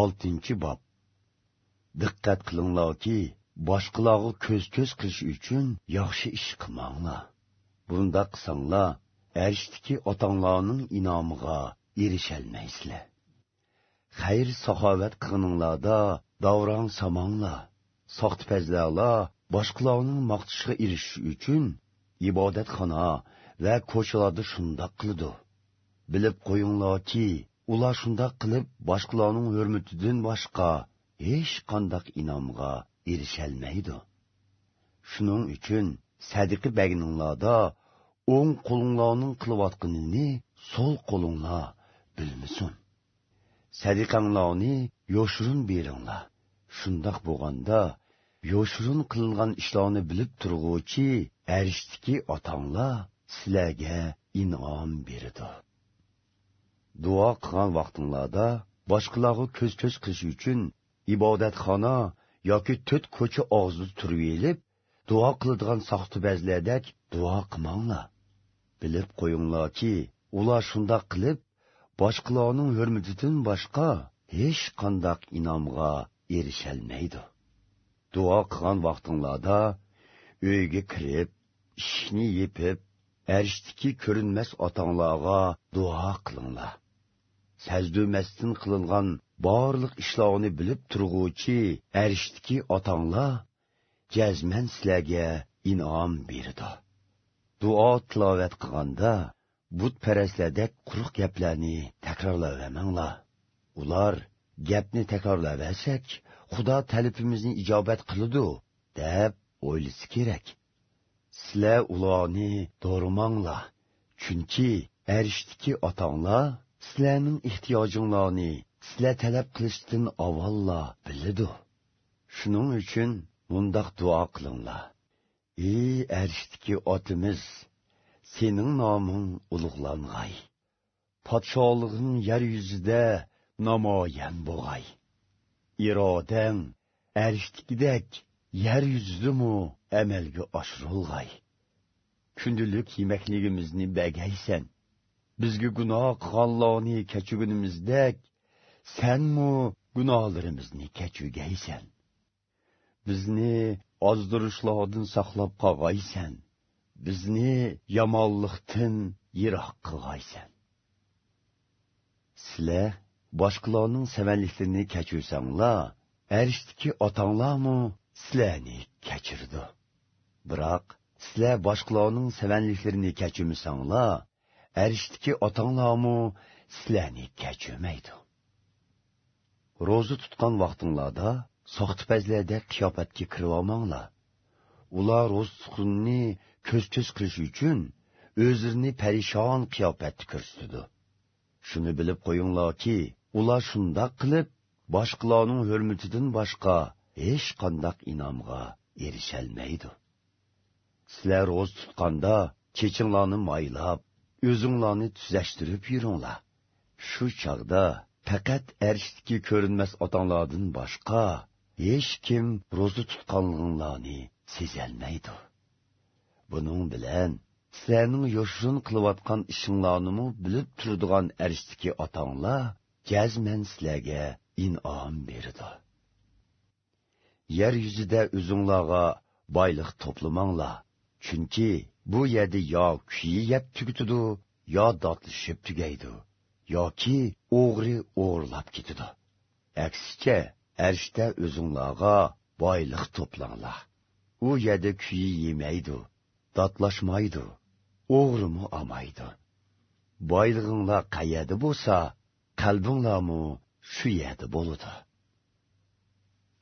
oltinchi bob. Diqqat qilinglarki boshqalarga ko'z ko'z qilish uchun yaxshi ish qilmanglar. Bunda qilsanglar arishdiki otanglarning inomiga erisholmaysizlar xayr saxovat qilinglarda davrang samanglar soxtipazlarlar boshqalarning maqtishiga erishish uchun ibodatxona va ko'chalarda shundoq qiladi. Bilib qo'yinglarki ular shundoq qilib boshqalarning hurmatidan boshqa hech qandoq inomga erisholmaydi shuning uchun sadiqa bagninglarda o'ng qo'linglarning qilayotganini so'l qo'linglar bilmasin. Sadiqanglarni yoshirin beringlar. Shundoq bo'lganda yoshirin qilingan ishlarni bilib turg'uvchi arishdiki otanglar sizlarga inom beradi. Duo qilgan vaqtinglarda boshqalarga ko'z ko'z qilish uchun ibodatxona yoki to'rt ko'cha og'zida turib elib duo qiladigan soxtibazlardek duo qilmanglar. Bilib qo'yinglarki ular shundoq qilib boshqalarning hurmatidan boshqa hech qandoq inomga erisholmaydi duo qilgan vaqtinglarda uyga kirib ishni yepib arishdiki ko'rinmas otanglarga duo qilinglar. Sajdumasdan qilingan barliq ishlarni bilib turg'uvchi arishdiki otanglar jazman sizlarga inom berdi duo tilovat qilganda butparastlardek quruq gaplarni takrorlavamanglar ular gapni takrorlaversak xudo talabimizni ijobat qiladi deb o'ylisi kerak sizlar ularni do'rimanglar chunki arishdiki otanglar sizlarning ehtiyojinglarni sizlar talab qilishdan avvallo biladi. Shuning uchun mundoq duo qilinglar. Ey arishdiki otimiz sening noming ulug'lang'ay podsholig'ing yer yuzida namoyon bo'g'ay irodang arishdikidek yer yuzidimu amalga oshirilg'ay kundalik yemakligimizni bagaysan. Bizga gunoh qilganlarni kechirgunimizdek sanmu gunohlarimizni kechugaysan? Bizni ozdirishlardan saqlab qolg'aysan. Bizni yomonlikdan yiroq qilg'aysan. Sizlar boshqalarning samanliklarini kechirsanglar arishdiki otanglarmu sizlarni kechirdi. Biroq sizlar boshqalarning samanliklarini kechirmasanglar arishdiki otanglarmi sizlarni kechirmaydi ro'za tutgan vaqtinglarda soxtipazlarda qiyofatga kirib olmanglar ular ro'za tutqunni ko'z ko'z qilish uchun o'zlarini parishon qiyofatda ko'rsatadi shuni bilib qo'yinglarki ular shundoq qilib boshqalarning hurmatidan boshqa hech qandoq inomga erisholmaydi sizlar ro'z tutganda chechinglarni maylab o'zinglarni tuzashtirib yuringlar. Shu chog'da faqat arishdiki ko'rinmas otanglardan boshqa hech kim ro'za tutqanliginglarni sezolmaydi. Buning bilan sizlarning yoshirin qilayotgan ishinglarnimi bilib turadigan arishdiki otanglar jazman sizlarga inom berdi yer yuzida o'zinglarga boylik to'plamanglar. Chunki bu yerda yo kuyi yeb yo dotlishib tugaydi yoki o'g'ri o'g'irlab ketidi. Aksicha arshda o'zinglarga boylik to'planglar. U yerda kuyi yemaydi dotlashmaydi o'g'rimi olmaydi. Boylig'inglar qayerda bo'lsa qalbinglarmi shu yerda bo'ladi.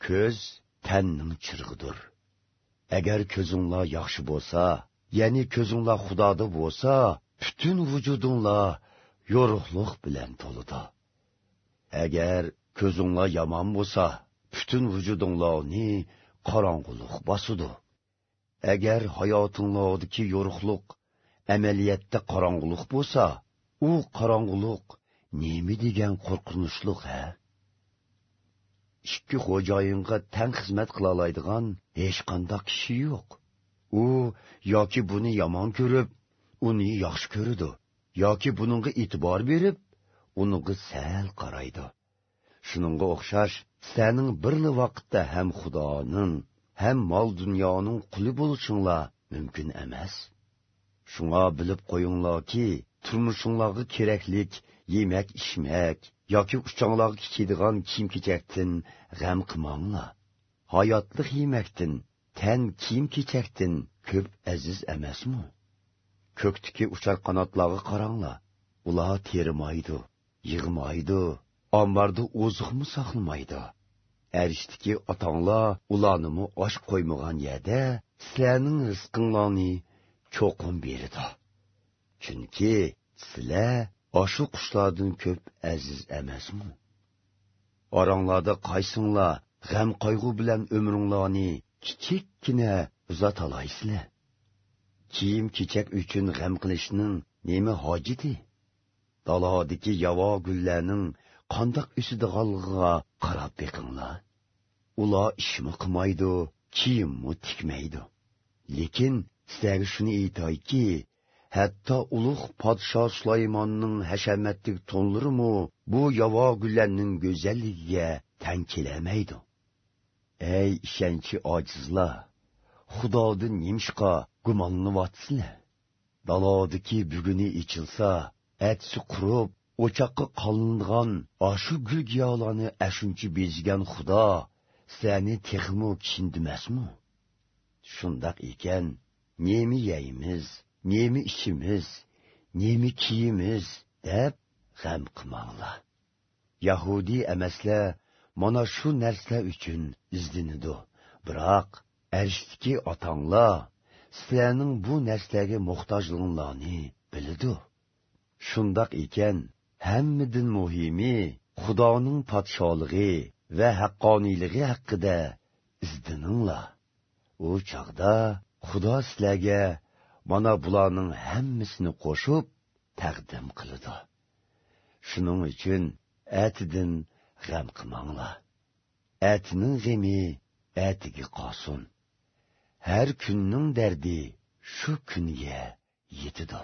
Ko'z tanning chirg'idir agar ko'zinglar yaxshi bo'lsa ya'ni ko'zinglar xudoda bo'lsa butun vujudinglar yorug'liq bilan to'lidi agar ko'zinglar yomon bo'lsa butun vujudinglarni qorong'uliq bosudi. Agar hayotinglardagi yorug'liq amaliyotda qorong'uliq bo'lsa u qorong'uliq nima degan qo'rqinchliq ha? Ikki xo'jayinga tan xizmat qila oladigan hech qanday kishi yo'q. U yoki buni yomon ko'rib uni yaxshi ko'radi yoki buningga e'tibor berib uningga sal qaraydi. Shuningga o'xshash sening birli vaqtda ham xudoning ham mol dunyoning quli bo'lishinglar mumkin emas. Shunga bilib qo'yinglarki turmushinglarga keraklik yemak ichmak yoki uchonglarga kiydigan kiyim kechakdan g'am qilmanglar. Hayotlik yemakdin tan kiyim kechakdan ko'p aziz emasmi ko'kdiki uchar qanotlarga qaranglar ular terimaydi yig'maydi ombarda o'ziqmi saqlamaydi arishdiki otanglar ularnimi osh qo'ymagan yerda чоқын rizqinglarni cho'qim beridi ашу sizlar көп qushlardan ko'p aziz emasmi oranglarda qaysinglar g'am qayg'u bilan umringlarni kichikkina uzatolaysizlar kiyim kechak uchun g'am qilishning nima hojiti dalodiki yavo gullarning qandoq o'sidiganligiga qarab beqinglar. Ular ishmi qilmaydi kiyimmi tikmaydi. Lekin sizlarga shuni aytayki hatto ulug' podsho sulaymonning hashamatlik to'nlarimu bu yavo gullarning go'zalligiga tang kelamaydi. Ey ishonchi ojizlar xudodan nimishqa gumonlanyapsizlar dalodiki buguni ichilsa atsi qurib o'choqqa qolingan oshu gul giyolarni ashuncha bezgan xudo sani texmu kishindimasmi shundoq ekan nemi yeymiz nemi ichimiz nemi kiyimiz deb g'am qilmanglar. Yahudiy emaslar mana shu narsalar uchun izlanidu biroq arishdiki otanglar sizlarning bu narsalarga muhtojliginglarni biladi shundoq ekan hammadan muhimi xudoning podsholig'i va haqqoniyligi haqida izdininglar u chog'da xudo sizlarga mana bularning hammasini qo'shib taqdim qiladi shuning uchun atidin g'am qilmanglar. Atning g'imi atiga qolsin har kunning dardi shu kunga yetidi